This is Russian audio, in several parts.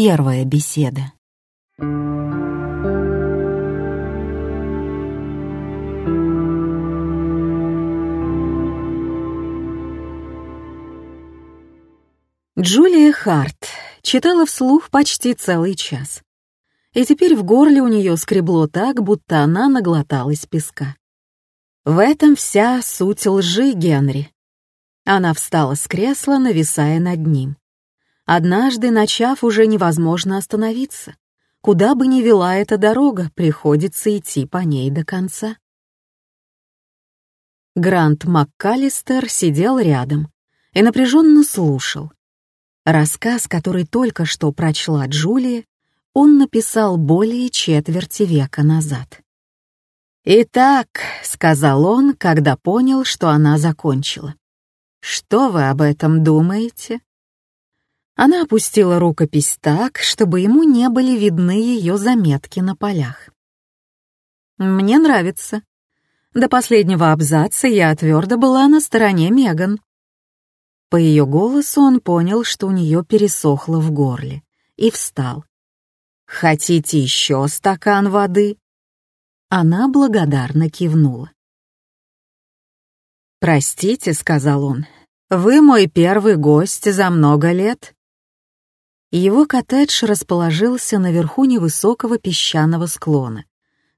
Первая беседа. Джулия Харт читала вслух почти целый час. И теперь в горле у нее скребло так, будто она наглоталась песка. В этом вся суть лжи Генри. Она встала с кресла, нависая над ним. Однажды, начав, уже невозможно остановиться. Куда бы ни вела эта дорога, приходится идти по ней до конца. Грант МакКаллистер сидел рядом и напряженно слушал. Рассказ, который только что прочла Джулия, он написал более четверти века назад. «Итак», — сказал он, когда понял, что она закончила, — «что вы об этом думаете?» Она опустила рукопись так, чтобы ему не были видны ее заметки на полях. «Мне нравится. До последнего абзаца я твердо была на стороне Меган». По ее голосу он понял, что у нее пересохло в горле, и встал. «Хотите еще стакан воды?» Она благодарно кивнула. «Простите», — сказал он, — «вы мой первый гость за много лет?» Его коттедж расположился наверху невысокого песчаного склона,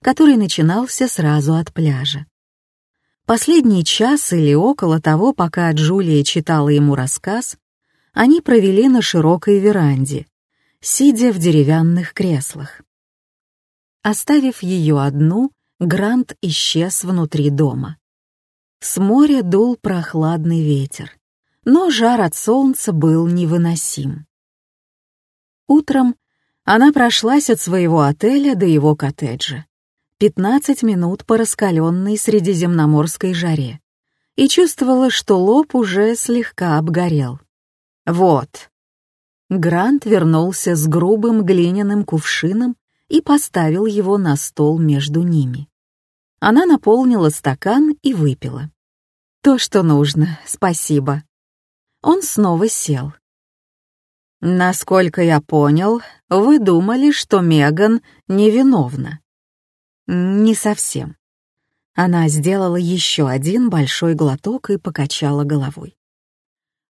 который начинался сразу от пляжа. Последний час или около того, пока Джулия читала ему рассказ, они провели на широкой веранде, сидя в деревянных креслах. Оставив ее одну, Грант исчез внутри дома. С моря дул прохладный ветер, но жар от солнца был невыносим. Утром она прошлась от своего отеля до его коттеджа. 15 минут по раскаленной средиземноморской жаре и чувствовала, что лоб уже слегка обгорел. «Вот». Грант вернулся с грубым глиняным кувшином и поставил его на стол между ними. Она наполнила стакан и выпила. «То, что нужно, спасибо». Он снова сел. Насколько я понял, вы думали, что Меган невиновна. Не совсем. Она сделала еще один большой глоток и покачала головой.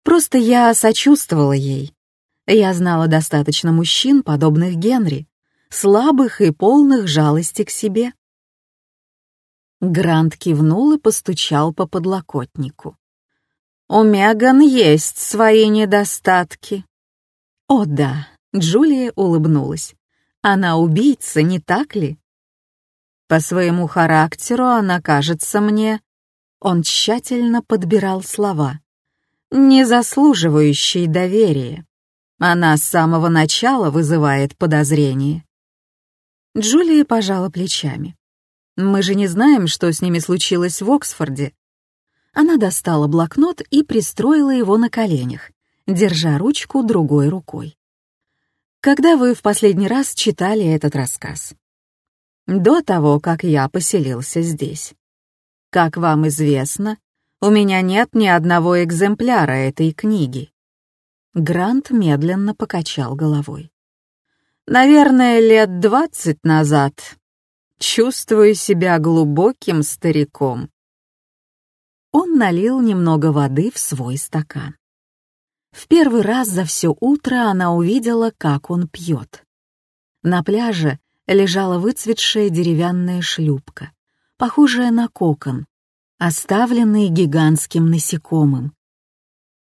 Просто я сочувствовала ей. Я знала достаточно мужчин, подобных Генри, слабых и полных жалости к себе. Грант кивнул и постучал по подлокотнику. «У Меган есть свои недостатки», «О да», — Джулия улыбнулась. «Она убийца, не так ли?» «По своему характеру она кажется мне...» Он тщательно подбирал слова. «Не заслуживающей доверия. Она с самого начала вызывает подозрение». Джулия пожала плечами. «Мы же не знаем, что с ними случилось в Оксфорде». Она достала блокнот и пристроила его на коленях, держа ручку другой рукой. Когда вы в последний раз читали этот рассказ? До того, как я поселился здесь. Как вам известно, у меня нет ни одного экземпляра этой книги. Грант медленно покачал головой. Наверное, лет двадцать назад. Чувствую себя глубоким стариком. Он налил немного воды в свой стакан. В первый раз за все утро она увидела, как он пьет. На пляже лежала выцветшая деревянная шлюпка, похожая на кокон, оставленный гигантским насекомым.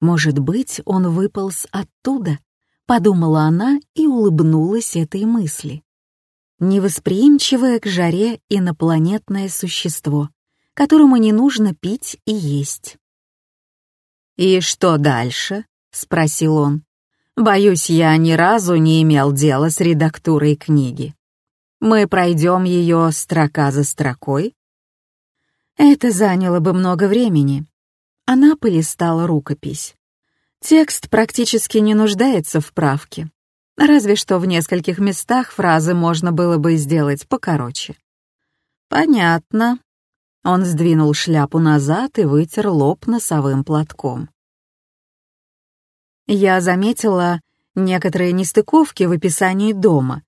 «Может быть, он выполз оттуда?» — подумала она и улыбнулась этой мысли. Невосприимчивое к жаре инопланетное существо, которому не нужно пить и есть. «И что дальше?» — спросил он. «Боюсь, я ни разу не имел дела с редактурой книги. Мы пройдем ее строка за строкой?» Это заняло бы много времени. Она полистала рукопись. Текст практически не нуждается в правке. Разве что в нескольких местах фразы можно было бы сделать покороче. «Понятно». Он сдвинул шляпу назад и вытер лоб носовым платком. Я заметила, некоторые нестыковки в описании дома.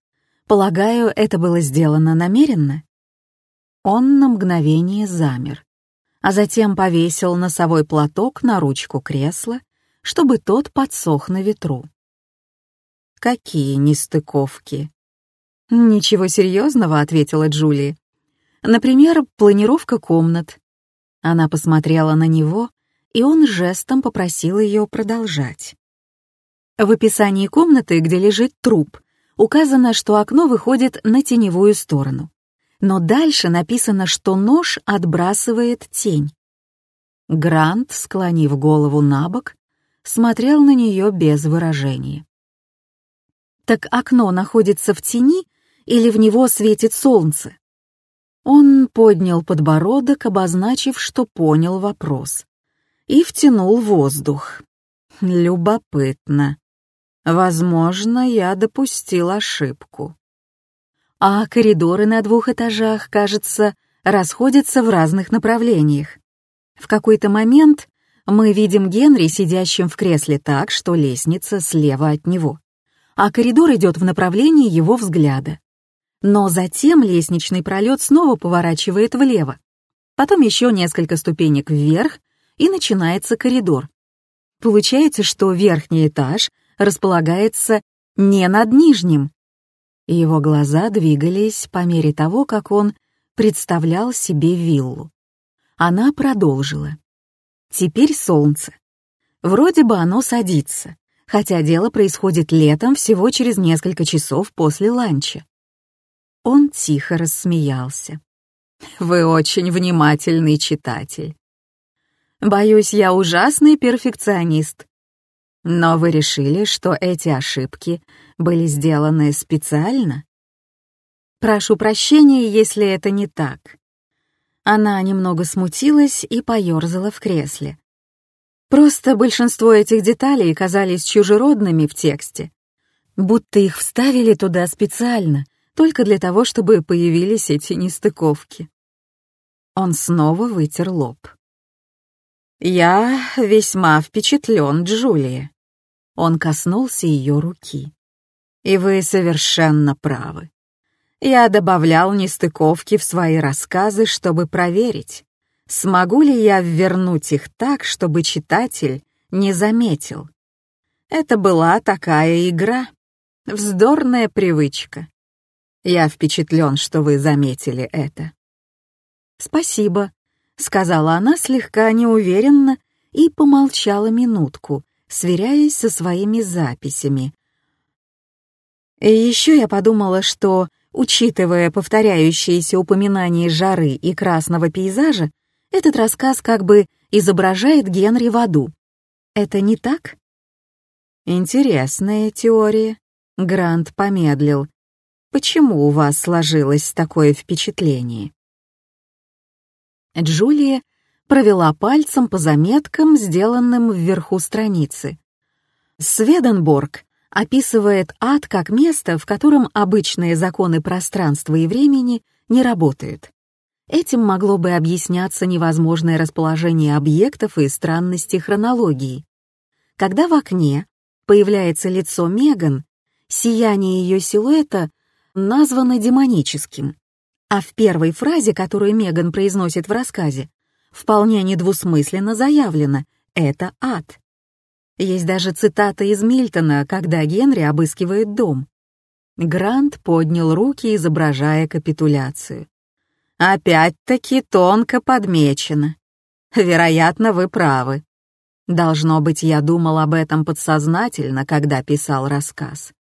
Полагаю, это было сделано намеренно?» Он на мгновение замер, а затем повесил носовой платок на ручку кресла, чтобы тот подсох на ветру. «Какие нестыковки?» «Ничего серьезного», — ответила Джулия. «Например, планировка комнат». Она посмотрела на него, и он жестом попросил ее продолжать. В описании комнаты, где лежит труп, указано, что окно выходит на теневую сторону. Но дальше написано, что нож отбрасывает тень. Грант, склонив голову на бок, смотрел на нее без выражения. «Так окно находится в тени или в него светит солнце?» Он поднял подбородок, обозначив, что понял вопрос, и втянул воздух. «Любопытно. Возможно, я допустил ошибку. А коридоры на двух этажах, кажется, расходятся в разных направлениях. В какой-то момент мы видим Генри сидящим в кресле так, что лестница слева от него, а коридор идет в направлении его взгляда. Но затем лестничный пролет снова поворачивает влево. Потом еще несколько ступенек вверх, и начинается коридор. Получается, что верхний этаж располагается не над нижним. Его глаза двигались по мере того, как он представлял себе виллу. Она продолжила. Теперь солнце. Вроде бы оно садится, хотя дело происходит летом всего через несколько часов после ланча. Он тихо рассмеялся. «Вы очень внимательный читатель. Боюсь, я ужасный перфекционист. Но вы решили, что эти ошибки были сделаны специально? Прошу прощения, если это не так. Она немного смутилась и поёрзала в кресле. Просто большинство этих деталей казались чужеродными в тексте, будто их вставили туда специально, только для того, чтобы появились эти нестыковки. Он снова вытер лоб. «Я весьма впечатлен, Джулия». Он коснулся ее руки. «И вы совершенно правы. Я добавлял нестыковки в свои рассказы, чтобы проверить, смогу ли я вернуть их так, чтобы читатель не заметил. Это была такая игра, вздорная привычка. Я впечатлен, что вы заметили это. Спасибо, — сказала она слегка неуверенно и помолчала минутку, сверяясь со своими записями. И еще я подумала, что, учитывая повторяющиеся упоминания жары и красного пейзажа, этот рассказ как бы изображает Генри в аду. Это не так? Интересная теория. Грант помедлил. Почему у вас сложилось такое впечатление? Джулия провела пальцем по заметкам, сделанным вверху страницы. Сведенборг описывает ад как место, в котором обычные законы пространства и времени не работают. Этим могло бы объясняться невозможное расположение объектов и странности хронологии. Когда в окне появляется лицо Меган, сияние ее силуэта названо демоническим. А в первой фразе, которую Меган произносит в рассказе, вполне недвусмысленно заявлено «это ад». Есть даже цитата из Мильтона, когда Генри обыскивает дом. Грант поднял руки, изображая капитуляцию. «Опять-таки тонко подмечено. Вероятно, вы правы. Должно быть, я думал об этом подсознательно, когда писал рассказ.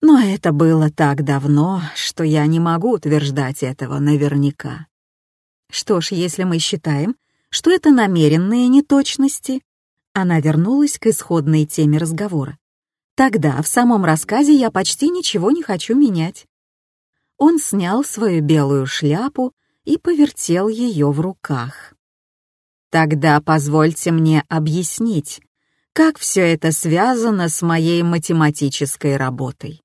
Но это было так давно, что я не могу утверждать этого наверняка. Что ж, если мы считаем, что это намеренные неточности, она вернулась к исходной теме разговора. Тогда в самом рассказе я почти ничего не хочу менять. Он снял свою белую шляпу и повертел ее в руках. Тогда позвольте мне объяснить, как все это связано с моей математической работой.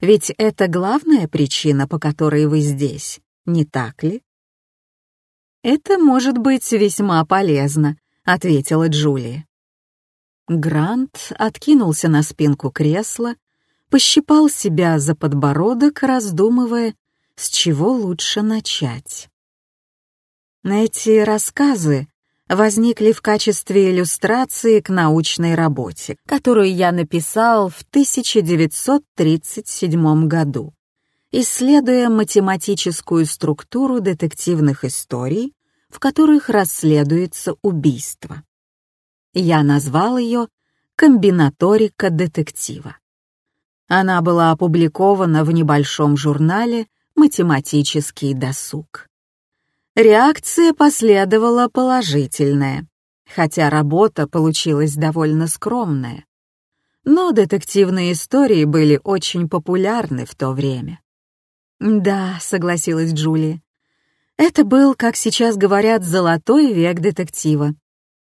Ведь это главная причина, по которой вы здесь, не так ли? «Это может быть весьма полезно», — ответила Джулия. Грант откинулся на спинку кресла, пощипал себя за подбородок, раздумывая, с чего лучше начать. Эти рассказы возникли в качестве иллюстрации к научной работе, которую я написал в 1937 году, исследуя математическую структуру детективных историй, в которых расследуется убийство. Я назвал ее «Комбинаторика детектива». Она была опубликована в небольшом журнале «Математический досуг». Реакция последовала положительная, хотя работа получилась довольно скромная. Но детективные истории были очень популярны в то время. «Да», — согласилась Джулия. «Это был, как сейчас говорят, золотой век детектива.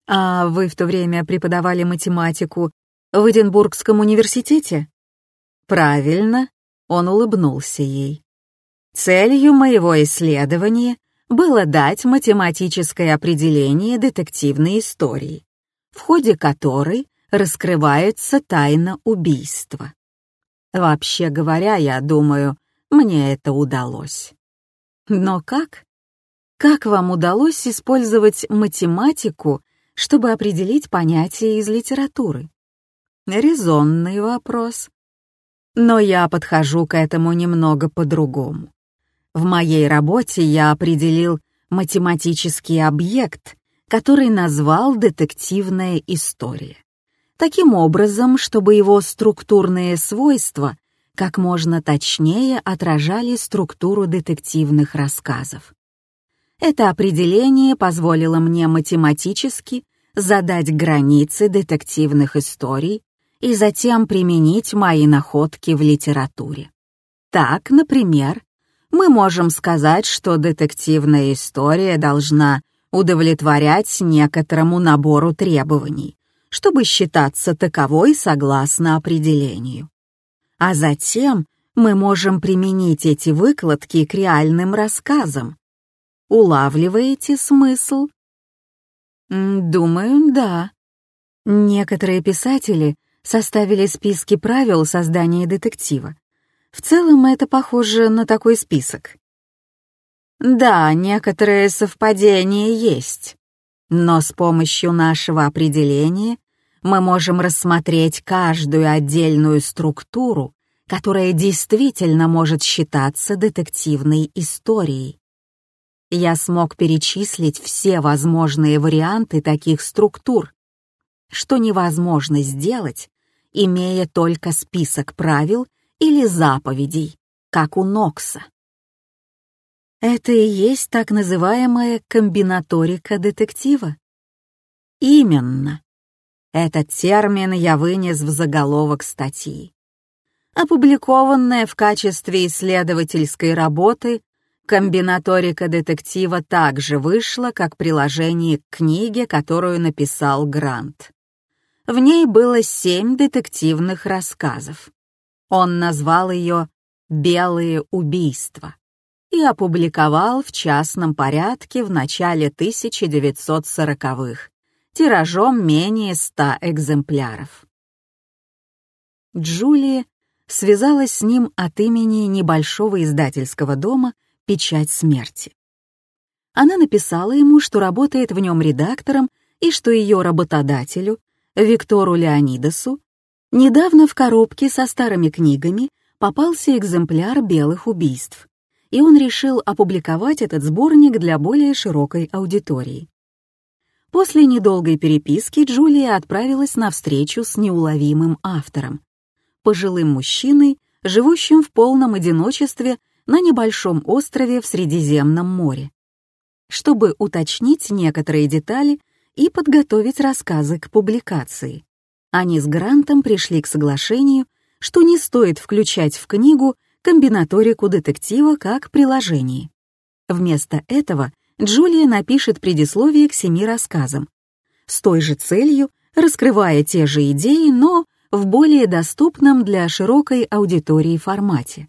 А вы в то время преподавали математику в Эдинбургском университете? Правильно, он улыбнулся ей. Целью моего исследования было дать математическое определение детективной истории, в ходе которой раскрывается тайна убийства. Вообще говоря, я думаю, мне это удалось. Но как? Как вам удалось использовать математику чтобы определить понятие из литературы? Резонный вопрос. Но я подхожу к этому немного по-другому. В моей работе я определил математический объект, который назвал детективная история. Таким образом, чтобы его структурные свойства как можно точнее отражали структуру детективных рассказов. Это определение позволило мне математически задать границы детективных историй и затем применить мои находки в литературе. Так, например, мы можем сказать, что детективная история должна удовлетворять некоторому набору требований, чтобы считаться таковой согласно определению. А затем мы можем применить эти выкладки к реальным рассказам, Улавливаете смысл? Думаю, да. Некоторые писатели составили списки правил создания детектива. В целом это похоже на такой список. Да, некоторые совпадения есть, но с помощью нашего определения мы можем рассмотреть каждую отдельную структуру, которая действительно может считаться детективной историей я смог перечислить все возможные варианты таких структур, что невозможно сделать, имея только список правил или заповедей, как у Нокса. Это и есть так называемая комбинаторика детектива? Именно. Этот термин я вынес в заголовок статьи. Опубликованная в качестве исследовательской работы Комбинаторика детектива также вышла как приложение к книге, которую написал Грант. В ней было семь детективных рассказов. Он назвал ее «Белые убийства» и опубликовал в частном порядке в начале 1940-х, тиражом менее ста экземпляров. Джулия связалась с ним от имени небольшого издательского дома «Печать смерти». Она написала ему, что работает в нем редактором и что ее работодателю, Виктору Леонидасу, недавно в коробке со старыми книгами попался экземпляр «Белых убийств», и он решил опубликовать этот сборник для более широкой аудитории. После недолгой переписки Джулия отправилась на встречу с неуловимым автором, пожилым мужчиной, живущим в полном одиночестве на небольшом острове в Средиземном море, чтобы уточнить некоторые детали и подготовить рассказы к публикации. Они с Грантом пришли к соглашению, что не стоит включать в книгу комбинаторику детектива как приложение. Вместо этого Джулия напишет предисловие к семи рассказам, с той же целью, раскрывая те же идеи, но в более доступном для широкой аудитории формате.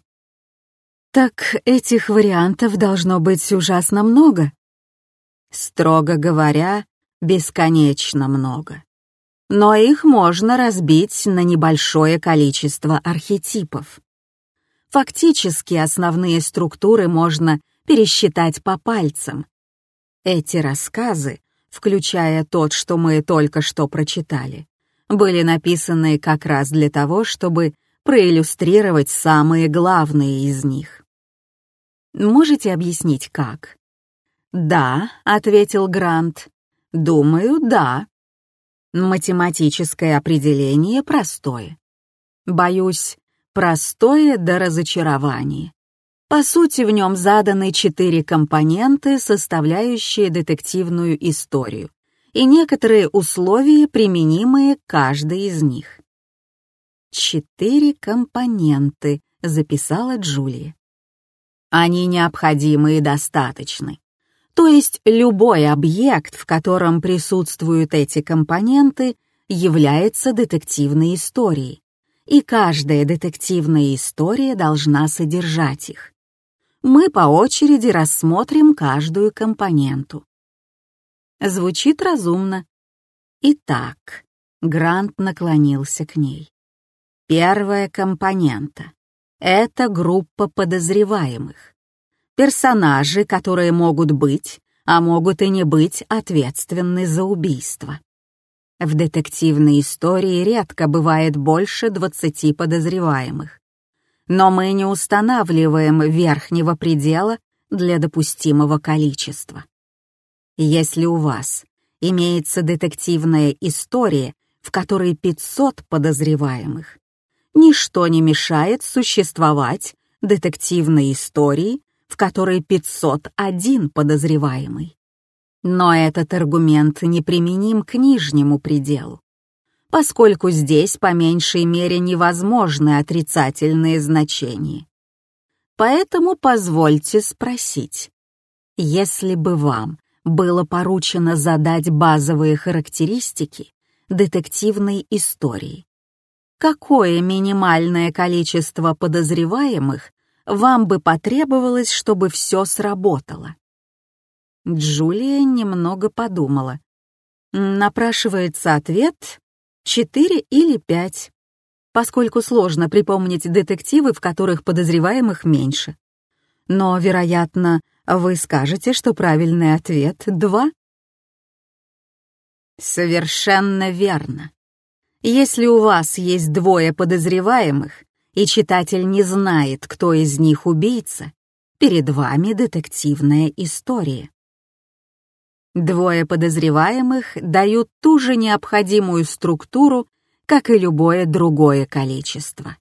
Так этих вариантов должно быть ужасно много. Строго говоря, бесконечно много. но их можно разбить на небольшое количество архетипов. Фактически основные структуры можно пересчитать по пальцам. Эти рассказы, включая тот, что мы только что прочитали, были написаны как раз для того, чтобы проиллюстрировать самые главные из них. Можете объяснить, как? «Да», — ответил Грант. «Думаю, да». Математическое определение простое. Боюсь, простое до разочарования. По сути, в нем заданы четыре компоненты, составляющие детективную историю, и некоторые условия, применимые к каждой из них. «Четыре компоненты», — записала Джулия. «Они необходимы и достаточны. То есть любой объект, в котором присутствуют эти компоненты, является детективной историей, и каждая детективная история должна содержать их. Мы по очереди рассмотрим каждую компоненту. Звучит разумно. Итак, Грант наклонился к ней. Первая компонента — это группа подозреваемых. Персонажи, которые могут быть, а могут и не быть ответственны за убийство. В детективной истории редко бывает больше 20 подозреваемых. Но мы не устанавливаем верхнего предела для допустимого количества. Если у вас имеется детективная история, в которой 500 подозреваемых, ничто не мешает существовать детективной истории, в которой 501 подозреваемый. Но этот аргумент неприменим к нижнему пределу, поскольку здесь по меньшей мере невозможны отрицательные значения. Поэтому позвольте спросить, если бы вам было поручено задать базовые характеристики детективной истории, какое минимальное количество подозреваемых вам бы потребовалось, чтобы все сработало? Джулия немного подумала. Напрашивается ответ четыре или пять, поскольку сложно припомнить детективы, в которых подозреваемых меньше. Но, вероятно, вы скажете, что правильный ответ — два. Совершенно верно. Если у вас есть двое подозреваемых, и читатель не знает, кто из них убийца, перед вами детективная история. Двое подозреваемых дают ту же необходимую структуру, как и любое другое количество.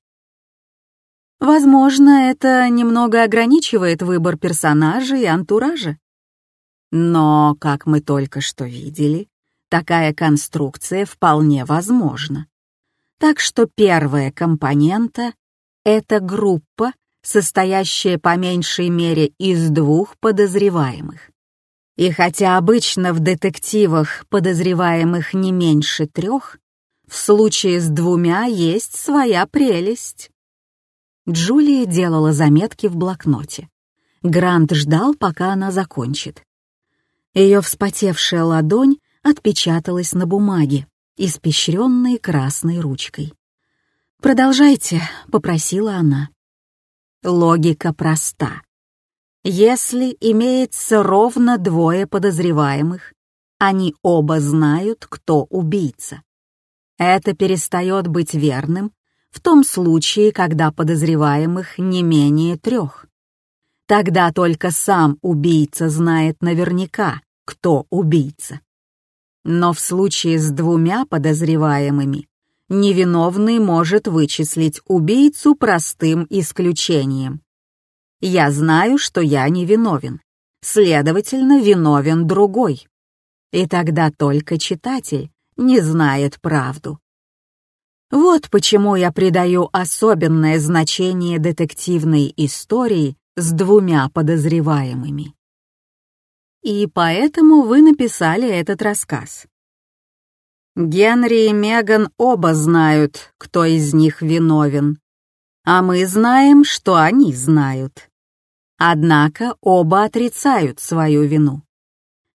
Возможно, это немного ограничивает выбор персонажей и антуража. Но, как мы только что видели, такая конструкция вполне возможна. Так что первая компонента это группа, состоящая по меньшей мере из двух подозреваемых. И хотя обычно в детективах подозреваемых не меньше трех, в случае с двумя есть своя прелесть. Джулия делала заметки в блокноте. Грант ждал, пока она закончит. Ее вспотевшая ладонь отпечаталась на бумаге, испещренной красной ручкой. «Продолжайте», — попросила она. Логика проста. Если имеется ровно двое подозреваемых, они оба знают, кто убийца. Это перестает быть верным в том случае, когда подозреваемых не менее трех. Тогда только сам убийца знает наверняка, кто убийца. Но в случае с двумя подозреваемыми невиновный может вычислить убийцу простым исключением. Я знаю, что я невиновен, следовательно, виновен другой. И тогда только читатель не знает правду. Вот почему я придаю особенное значение детективной истории с двумя подозреваемыми. И поэтому вы написали этот рассказ. Генри и Меган оба знают, кто из них виновен. А мы знаем, что они знают. Однако оба отрицают свою вину.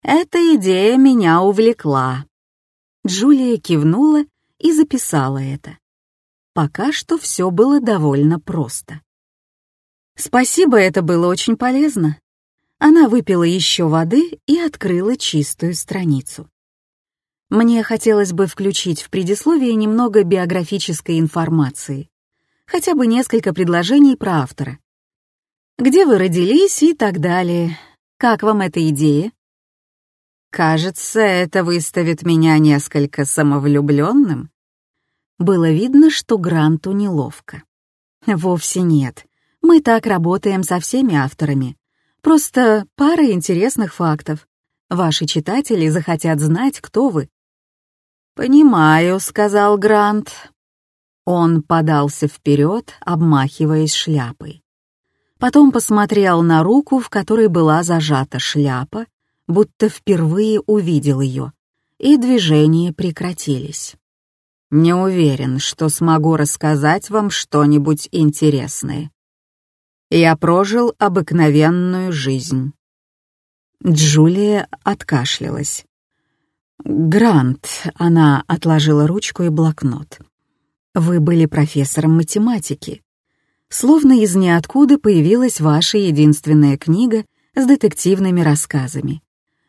Эта идея меня увлекла. Джулия кивнула и записала это. Пока что все было довольно просто. Спасибо, это было очень полезно. Она выпила еще воды и открыла чистую страницу. Мне хотелось бы включить в предисловие немного биографической информации, хотя бы несколько предложений про автора. Где вы родились и так далее. Как вам эта идея? Кажется, это выставит меня несколько самовлюбленным. Было видно, что Гранту неловко. Вовсе нет. Мы так работаем со всеми авторами. Просто пара интересных фактов. Ваши читатели захотят знать, кто вы. «Понимаю», — сказал Грант. Он подался вперед, обмахиваясь шляпой. Потом посмотрел на руку, в которой была зажата шляпа, будто впервые увидел ее, и движения прекратились. Не уверен, что смогу рассказать вам что-нибудь интересное. Я прожил обыкновенную жизнь. Джулия откашлялась. «Грант», — она отложила ручку и блокнот. «Вы были профессором математики. Словно из ниоткуда появилась ваша единственная книга с детективными рассказами.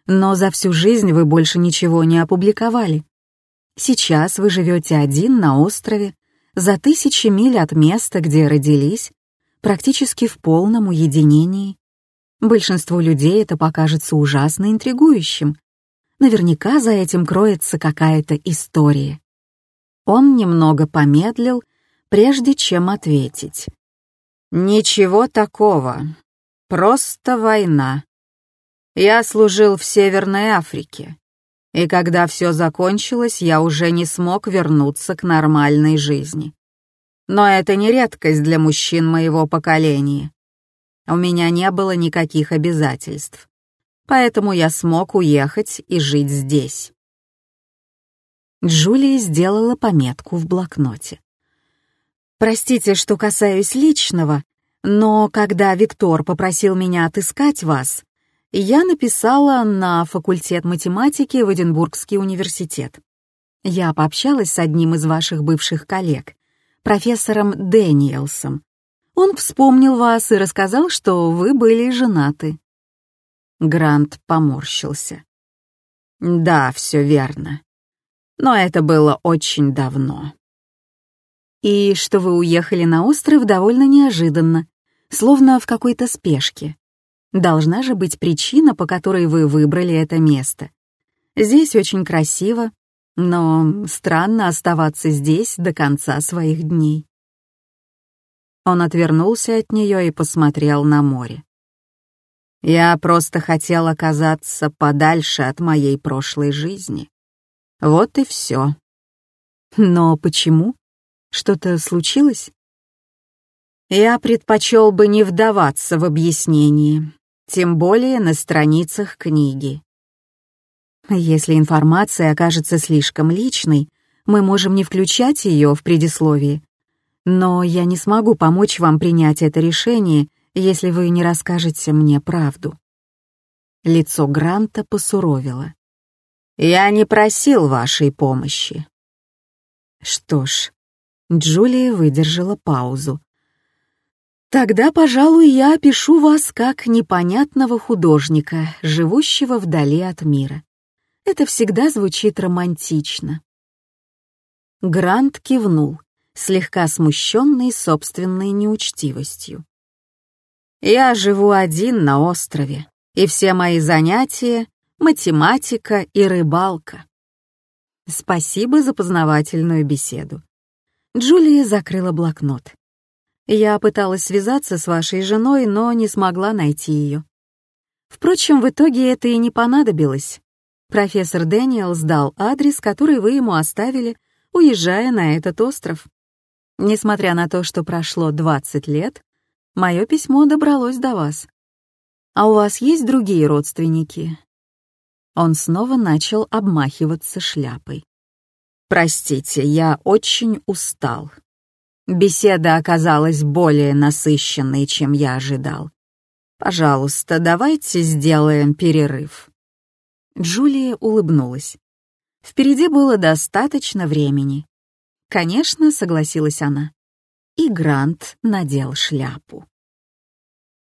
Но за всю жизнь вы больше ничего не опубликовали. Сейчас вы живете один на острове, за тысячи миль от места, где родились, практически в полном уединении. Большинству людей это покажется ужасно интригующим. Наверняка за этим кроется какая-то история. Он немного помедлил, прежде чем ответить. «Ничего такого. Просто война. Я служил в Северной Африке, и когда все закончилось, я уже не смог вернуться к нормальной жизни. Но это не редкость для мужчин моего поколения. У меня не было никаких обязательств, поэтому я смог уехать и жить здесь. Джулия сделала пометку в блокноте. «Простите, что касаюсь личного, но когда Виктор попросил меня отыскать вас, я написала на факультет математики в Эдинбургский университет. Я пообщалась с одним из ваших бывших коллег, профессором Дэниелсом. Он вспомнил вас и рассказал, что вы были женаты. Грант поморщился. Да, все верно. Но это было очень давно. И что вы уехали на остров довольно неожиданно, словно в какой-то спешке. Должна же быть причина, по которой вы выбрали это место. Здесь очень красиво, но странно оставаться здесь до конца своих дней. Он отвернулся от нее и посмотрел на море. Я просто хотел оказаться подальше от моей прошлой жизни. Вот и все. Но почему? Что-то случилось? Я предпочел бы не вдаваться в объяснение тем более на страницах книги. Если информация окажется слишком личной, мы можем не включать ее в предисловие. Но я не смогу помочь вам принять это решение, если вы не расскажете мне правду. Лицо Гранта посуровило. «Я не просил вашей помощи». Что ж, Джулия выдержала паузу, Тогда, пожалуй, я опишу вас как непонятного художника, живущего вдали от мира. Это всегда звучит романтично. Грант кивнул, слегка смущенный собственной неучтивостью. «Я живу один на острове, и все мои занятия — математика и рыбалка». Спасибо за познавательную беседу. Джулия закрыла блокнот. Я пыталась связаться с вашей женой, но не смогла найти ее. Впрочем, в итоге это и не понадобилось. Профессор Дэниел сдал адрес, который вы ему оставили, уезжая на этот остров. Несмотря на то, что прошло 20 лет, мое письмо добралось до вас. А у вас есть другие родственники?» Он снова начал обмахиваться шляпой. «Простите, я очень устал. Беседа оказалась более насыщенной, чем я ожидал. Пожалуйста, давайте сделаем перерыв. Джулия улыбнулась. Впереди было достаточно времени. Конечно, согласилась она. И Грант надел шляпу.